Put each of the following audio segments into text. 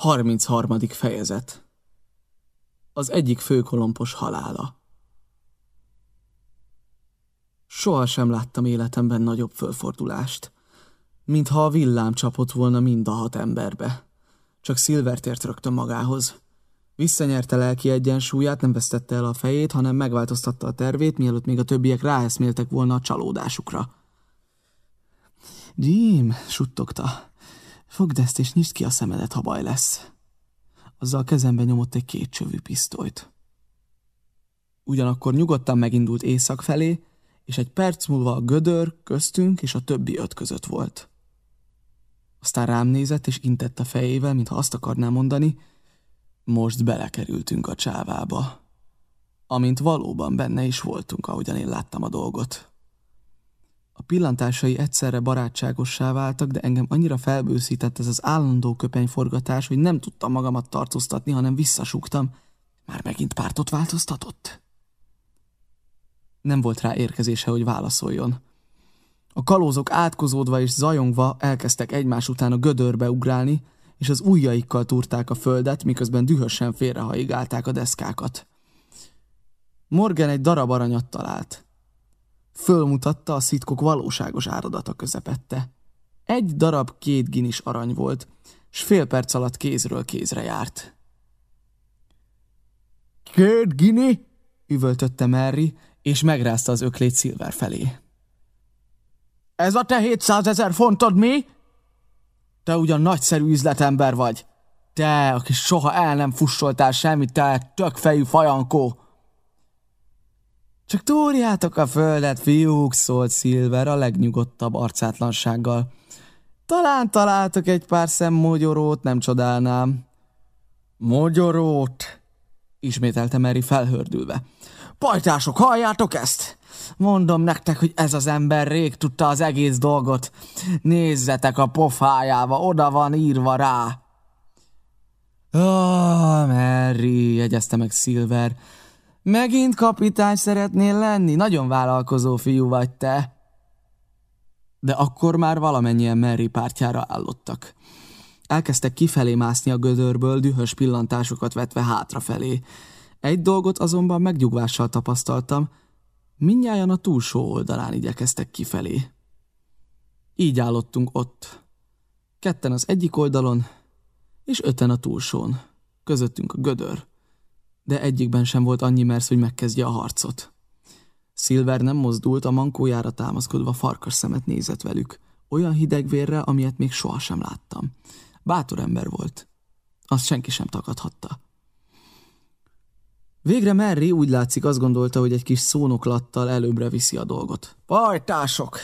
33. fejezet Az egyik főkolompos halála Soha sem láttam életemben nagyobb fölfordulást, mintha a villám csapott volna mind a hat emberbe. Csak Silver tért rögtön magához. Visszanyerte lelki egyensúlyát, nem vesztette el a fejét, hanem megváltoztatta a tervét, mielőtt még a többiek ráeszméltek volna a csalódásukra. Jim, suttogta. Fogd ezt és nyisd ki a szemedet, ha baj lesz. Azzal kezembe nyomott egy két csövű pisztolyt. Ugyanakkor nyugodtan megindult észak felé, és egy perc múlva a gödör köztünk és a többi öt között volt. Aztán rám nézett, és intett a fejével, mintha azt akarná mondani, most belekerültünk a csávába. Amint valóban benne is voltunk, ahogyan én láttam a dolgot. A pillantásai egyszerre barátságossá váltak, de engem annyira felbőszített ez az állandó köpenyforgatás, hogy nem tudtam magamat tartóztatni, hanem visszasúgtam. Már megint pártot változtatott? Nem volt rá érkezése, hogy válaszoljon. A kalózok átkozódva és zajongva elkezdtek egymás után a gödörbe ugrálni, és az ujjaikkal túrták a földet, miközben dühösen félrehaigálták a deszkákat. Morgan egy darab aranyat talált. Fölmutatta a szitkok valóságos áradata közepette. Egy darab két ginis arany volt, s fél perc alatt kézről kézre járt. Két gini? üvöltötte Mary, és megrázta az öklét Silver felé. Ez a te 700 ezer fontod mi? Te ugyan nagyszerű üzletember vagy. Te, aki soha el nem fussoltál semmit, te tökfejű fajankó. Csak túrjátok a földet, fiúk, szólt Silver a legnyugodtabb arcátlansággal. Talán találtok egy pár szem mogyorót, nem csodálnám. Mogyorót? Ismételte Mary felhördülve. Pajtások, halljátok ezt? Mondom nektek, hogy ez az ember rég tudta az egész dolgot. Nézzetek a pofájába, oda van írva rá. Oh, Mary, jegyezte meg Silver. Megint kapitány szeretnél lenni? Nagyon vállalkozó fiú vagy te. De akkor már valamennyien Mary pártjára állottak. Elkezdtek kifelé mászni a gödörből, dühös pillantásokat vetve hátrafelé. Egy dolgot azonban megnyugvással tapasztaltam, mindnyájan a túlsó oldalán igyekeztek kifelé. Így állottunk ott. Ketten az egyik oldalon, és öten a túlsón. Közöttünk a gödör de egyikben sem volt annyi mersz, hogy megkezdje a harcot. Silver nem mozdult, a mankójára támaszkodva farkas szemet nézett velük, olyan hidegvérre, amilyet még sohasem láttam. Bátor ember volt. Azt senki sem takadhatta. Végre Merri úgy látszik azt gondolta, hogy egy kis szónoklattal előbbre viszi a dolgot. Pajtások!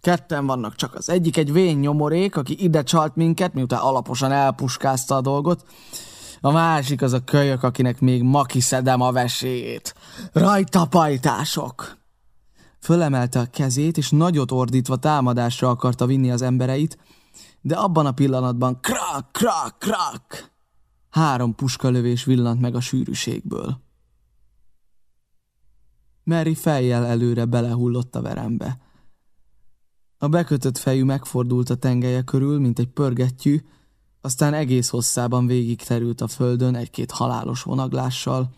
Ketten vannak csak az egyik egy vén nyomorék, aki ide csalt minket, miután alaposan elpuskázta a dolgot, a másik az a kölyök, akinek még ma kiszedem a veséjét. Rajta pajtások! Fölemelte a kezét, és nagyot ordítva támadásra akarta vinni az embereit, de abban a pillanatban krak, krak, krak! Három puskalövés villant meg a sűrűségből. Mary fejjel előre belehullott a verembe. A bekötött fejű megfordult a tengelye körül, mint egy pörgettyű, aztán egész hosszában végig terült a földön egy-két halálos vonaglással,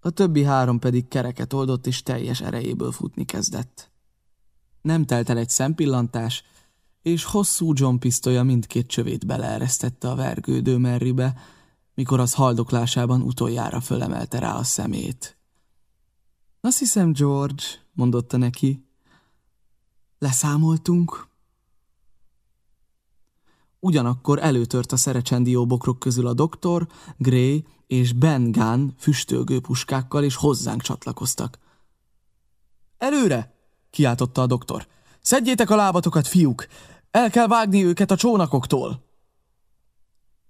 a többi három pedig kereket oldott és teljes erejéből futni kezdett. Nem telt el egy szempillantás, és hosszú John pisztolya mindkét csövét beleeresztette a vergődő Merribe, mikor az haldoklásában utoljára fölemelte rá a szemét. Azt hiszem, George, mondotta neki. Leszámoltunk? Ugyanakkor előtört a szerecsendió bokrok közül a doktor, Gray és Ben Gunn füstölgő puskákkal, és hozzánk csatlakoztak. Előre! kiáltotta a doktor. Szedjétek a lábatokat, fiúk! El kell vágni őket a csónakoktól!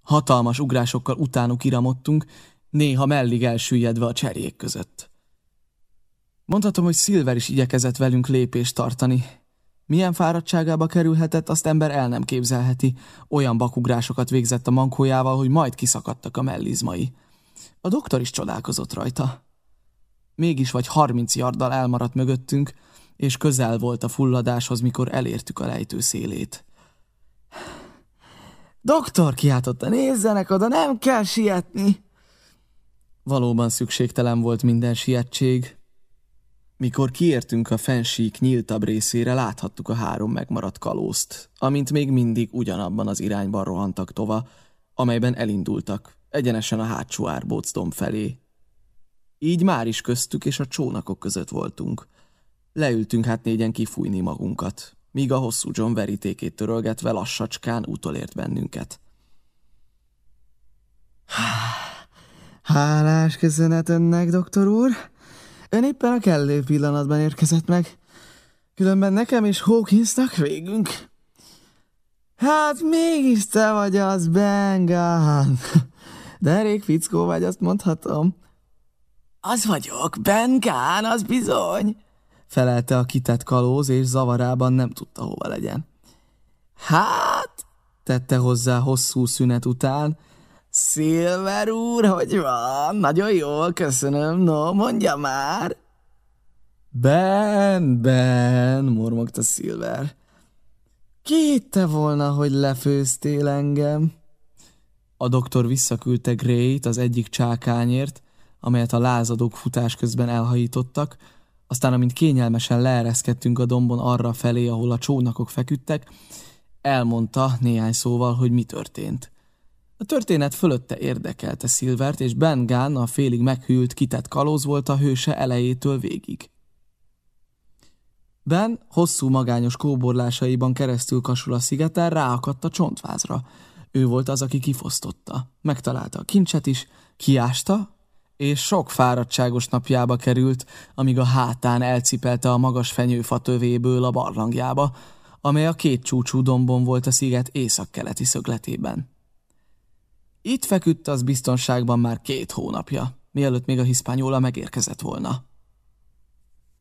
Hatalmas ugrásokkal utánuk iramodtunk, néha mellig elsüllyedve a cserjék között. Mondhatom, hogy Silver is igyekezett velünk lépést tartani, milyen fáradtságába kerülhetett, azt ember el nem képzelheti. Olyan bakugrásokat végzett a mankójával, hogy majd kiszakadtak a mellizmai. A doktor is csodálkozott rajta. Mégis vagy harminc yarddal elmaradt mögöttünk, és közel volt a fulladáshoz, mikor elértük a lejtő szélét. Doktor kiáltotta, nézzenek oda, nem kell sietni! Valóban szükségtelen volt minden sietség. Mikor kiértünk a fensík nyíltabb részére, láthattuk a három megmaradt kalózt, amint még mindig ugyanabban az irányban rohantak tova, amelyben elindultak, egyenesen a hátsó árbócdom felé. Így már is köztük és a csónakok között voltunk. Leültünk hát négyen kifújni magunkat, míg a hosszú John verítékét törölgetve lassacskán utolért bennünket. Hálás köszönet önnek, doktor úr! Ön éppen a kellő pillanatban érkezett meg. Különben nekem és Hawkinsnak végünk. Hát mégis te vagy az, Bengán. De elég fickó vagy, azt mondhatom. Az vagyok, Bengán, az bizony, felelte a kitett kalóz, és zavarában nem tudta hova legyen. Hát, tette hozzá hosszú szünet után, Szilver úr, hogy van? Nagyon jól, köszönöm. No, mondja már. Ben, Ben, mormogta Szilver. Ki hitte volna, hogy lefőztél engem? A doktor visszaküldte Gray-t az egyik csákányért, amelyet a lázadók futás közben elhajítottak, aztán amint kényelmesen leereszkedtünk a dombon arra felé, ahol a csónakok feküdtek, elmondta néhány szóval, hogy mi történt. A történet fölötte érdekelte Szilvert, és Ben Gunn, a félig meghűlt, kitett kalóz volt a hőse elejétől végig. Ben hosszú magányos kóborlásaiban keresztül kasul a szigeten ráakadt a csontvázra. Ő volt az, aki kifosztotta. Megtalálta a kincset is, kiásta, és sok fáradtságos napjába került, amíg a hátán elcipelte a magas fenyőfa tövéből a barlangjába, amely a két csúcsú dombon volt a sziget északkeleti szögletében. Itt feküdt az biztonságban már két hónapja, mielőtt még a hiszpányóla megérkezett volna.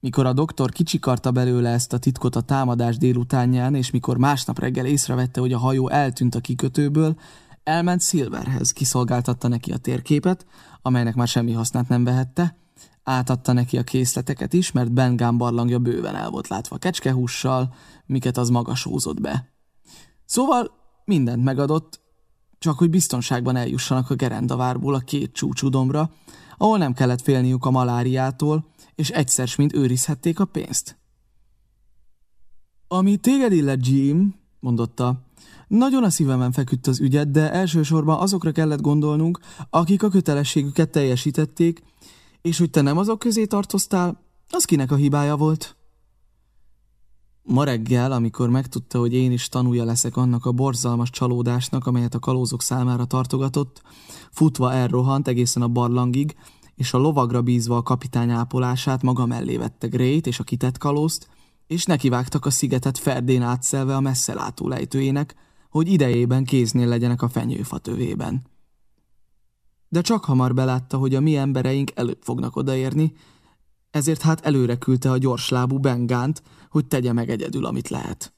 Mikor a doktor kicsikarta belőle ezt a titkot a támadás délutánján, és mikor másnap reggel észrevette, hogy a hajó eltűnt a kikötőből, elment Silverhez, kiszolgáltatta neki a térképet, amelynek már semmi hasznát nem vehette, átadta neki a készleteket is, mert Ben barlangja bőven el volt látva kecskehússal, miket az maga sózott be. Szóval mindent megadott, csak hogy biztonságban eljussanak a gerendavárból a két csúcsúdomra, ahol nem kellett félniük a maláriától, és egyszer mint őrizhették a pénzt. Ami téged illet, Jim, mondotta, nagyon a szívemen feküdt az ügyet, de elsősorban azokra kellett gondolnunk, akik a kötelességüket teljesítették, és hogy te nem azok közé tartoztál, az kinek a hibája volt? Ma reggel, amikor megtudta, hogy én is tanulja leszek annak a borzalmas csalódásnak, amelyet a kalózok számára tartogatott, futva elrohant egészen a barlangig, és a lovagra bízva a kapitány ápolását maga mellé vette Grét és a kitett kalózt, és nekivágtak a szigetet ferdén átszelve a messzelátó lejtőjének, hogy idejében kéznél legyenek a fenyőfa tövében. De csak hamar belátta, hogy a mi embereink előbb fognak odaérni, ezért hát előre küldte a gyorslábú Bengánt, hogy tegye meg egyedül, amit lehet.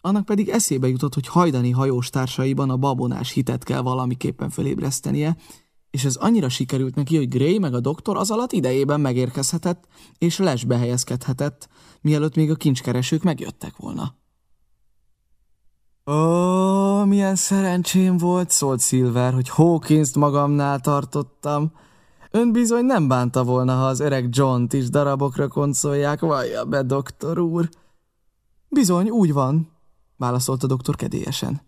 Annak pedig eszébe jutott, hogy hajdani hajós társaiban a babonás hitet kell valamiképpen fölébresztenie, és ez annyira sikerült neki, hogy Gray meg a doktor az alatt idejében megérkezhetett, és lesbe helyezkedhetett, mielőtt még a kincskeresők megjöttek volna. Ó, milyen szerencsém volt, szólt Silver, hogy hawkins magamnál tartottam. Ön bizony nem bánta volna, ha az öreg John-t is darabokra koncolják, vallja be, doktor úr. Bizony, úgy van, válaszolta doktor kedélyesen.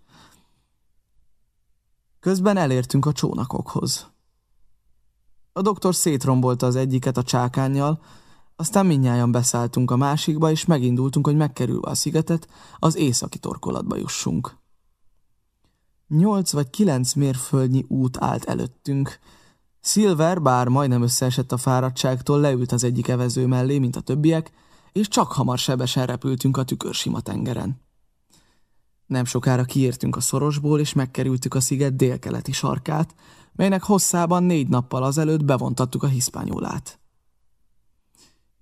Közben elértünk a csónakokhoz. A doktor szétrombolta az egyiket a csákányjal, aztán mindnyájan beszálltunk a másikba, és megindultunk, hogy megkerülve a szigetet, az északi torkolatba jussunk. Nyolc vagy kilenc mérföldnyi út állt előttünk. Silver, bár majdnem összeesett a fáradtságtól, leült az egyik evező mellé, mint a többiek, és csak hamar sebesen repültünk a tükörsima tengeren. Nem sokára kiértünk a szorosból, és megkerültük a sziget délkeleti sarkát, melynek hosszában négy nappal azelőtt bevontattuk a hiszpányolát.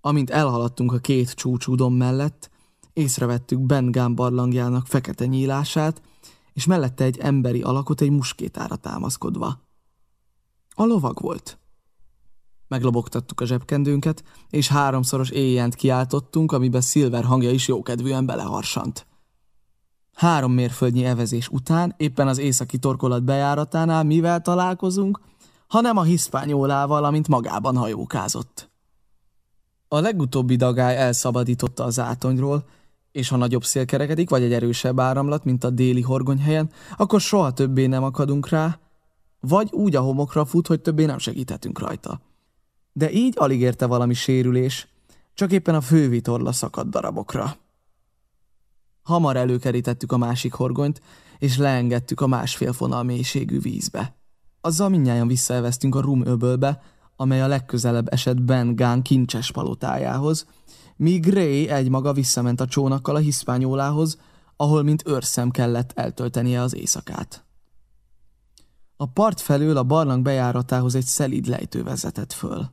Amint elhaladtunk a két csúcsúdom mellett, észrevettük Ben Gunn barlangjának fekete nyílását, és mellette egy emberi alakot egy muskétára támaszkodva. A lovag volt. Meglobogtattuk a zsebkendőnket, és háromszoros éjjent kiáltottunk, amiben Silver hangja is jókedvűen beleharsant. Három mérföldnyi evezés után, éppen az északi torkolat bejáratánál mivel találkozunk, hanem a hiszpányólával, amint magában hajókázott. A legutóbbi dagály elszabadította az átonyról, és ha nagyobb szél kerekedik, vagy egy erősebb áramlat, mint a déli horgonyhelyen, akkor soha többé nem akadunk rá, vagy úgy a homokra fut, hogy többé nem segíthetünk rajta. De így alig érte valami sérülés, csak éppen a fővitorla szakadt darabokra. Hamar előkerítettük a másik horgonyt, és leengedtük a másfél fonal mélységű vízbe. Azzal mindnyájan visszaeveztünk a Rum amely a legközelebb esett Ben Gán kincses palotájához, míg Gray egymaga visszament a csónakkal a hiszpányólához, ahol mint őrszem kellett eltöltenie az éjszakát. A part felől a barlang bejáratához egy szelíd lejtő vezetett föl.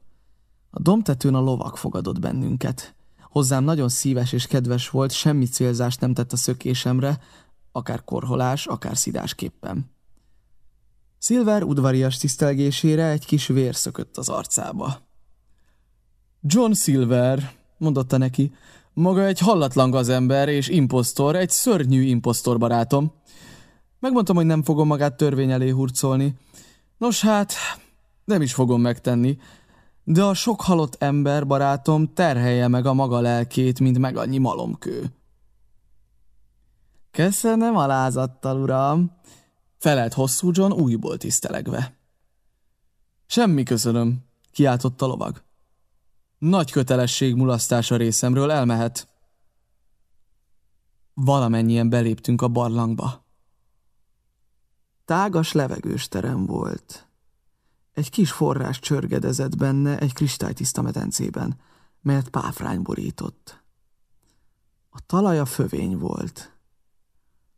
A domtetőn a lovak fogadott bennünket. Hozzám nagyon szíves és kedves volt, semmi célzást nem tett a szökésemre, akár korholás, akár szidásképpen. Silver udvarias tisztelgésére egy kis vér szökött az arcába. John Silver, mondotta neki, maga egy hallatlan gazember és impostor, egy szörnyű impostor barátom. Megmondtam, hogy nem fogom magát törvény elé hurcolni. Nos hát, nem is fogom megtenni. De a sok halott ember, barátom, terhelje meg a maga lelkét, mint meg annyi malomkő. Köszönöm alázattal, uram, felelt hosszú John újból tisztelegve. Semmi köszönöm, kiáltott a lovag. Nagy kötelesség mulasztása részemről elmehet. Valamennyien beléptünk a barlangba. Tágas levegős terem volt. Egy kis forrás csörgedezett benne egy kristálytiszta medencében, melyet páfrány borított. A talaja fövény volt.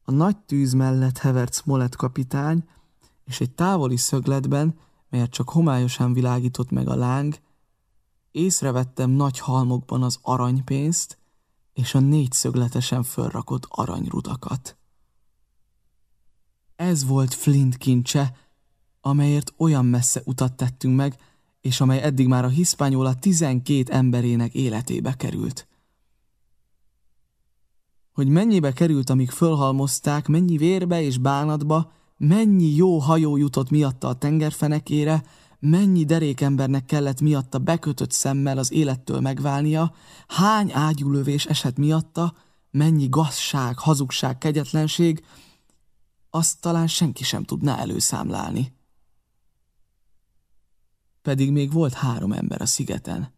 A nagy tűz mellett hevert Smollett kapitány, és egy távoli szögletben, melyet csak homályosan világított meg a láng, észrevettem nagy halmokban az aranypénzt és a négyszögletesen fölrakott aranyrudakat. Ez volt Flint kincse, amelyért olyan messze utat tettünk meg, és amely eddig már a hiszpányola tizenkét emberének életébe került. Hogy mennyibe került, amíg fölhalmozták, mennyi vérbe és bánatba, mennyi jó hajó jutott miatta a tengerfenekére, mennyi derékembernek kellett miatta bekötött szemmel az élettől megválnia, hány ágyulövés esett miatta, mennyi gazság, hazugság, kegyetlenség, azt talán senki sem tudná előszámlálni pedig még volt három ember a szigeten.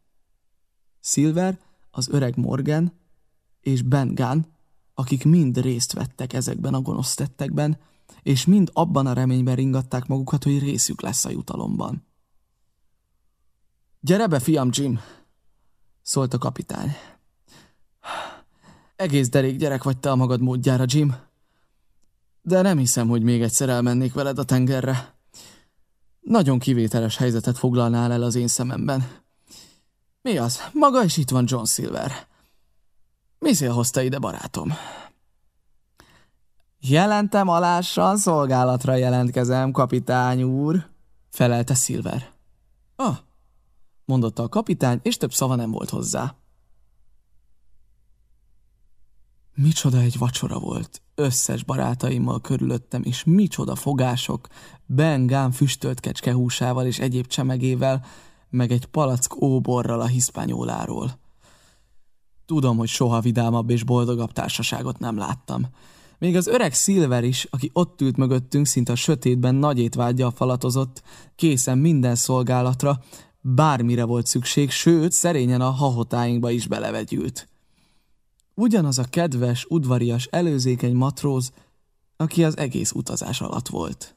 Silver, az öreg Morgan és Ben Gunn, akik mind részt vettek ezekben a gonosz tettekben, és mind abban a reményben ringatták magukat, hogy részük lesz a jutalomban. Gyere be, fiam Jim! szólt a kapitány. Egész derék gyerek vagy te a magad módjára, Jim. De nem hiszem, hogy még egyszer elmennék veled a tengerre. Nagyon kivételes helyzetet foglalnál el az én szememben. Mi az? Maga is itt van John Silver. Mi szél hozta ide, barátom? Jelentem alással, szolgálatra jelentkezem, kapitány úr, felelte Silver. Ah, mondotta a kapitány, és több szava nem volt hozzá. Micsoda egy vacsora volt, összes barátaimmal körülöttem, és micsoda fogások, Ben Gán füstölt kecske húsával és egyéb csemegével, meg egy palack óborral a hiszpányóláról. Tudom, hogy soha vidámabb és boldogabb társaságot nem láttam. Még az öreg Silver is, aki ott ült mögöttünk, szinte a sötétben nagy étvágyjal falatozott, készen minden szolgálatra, bármire volt szükség, sőt, szerényen a hahotáinkba is belevegyült. Ugyanaz a kedves, udvarias, előzékeny matróz, aki az egész utazás alatt volt.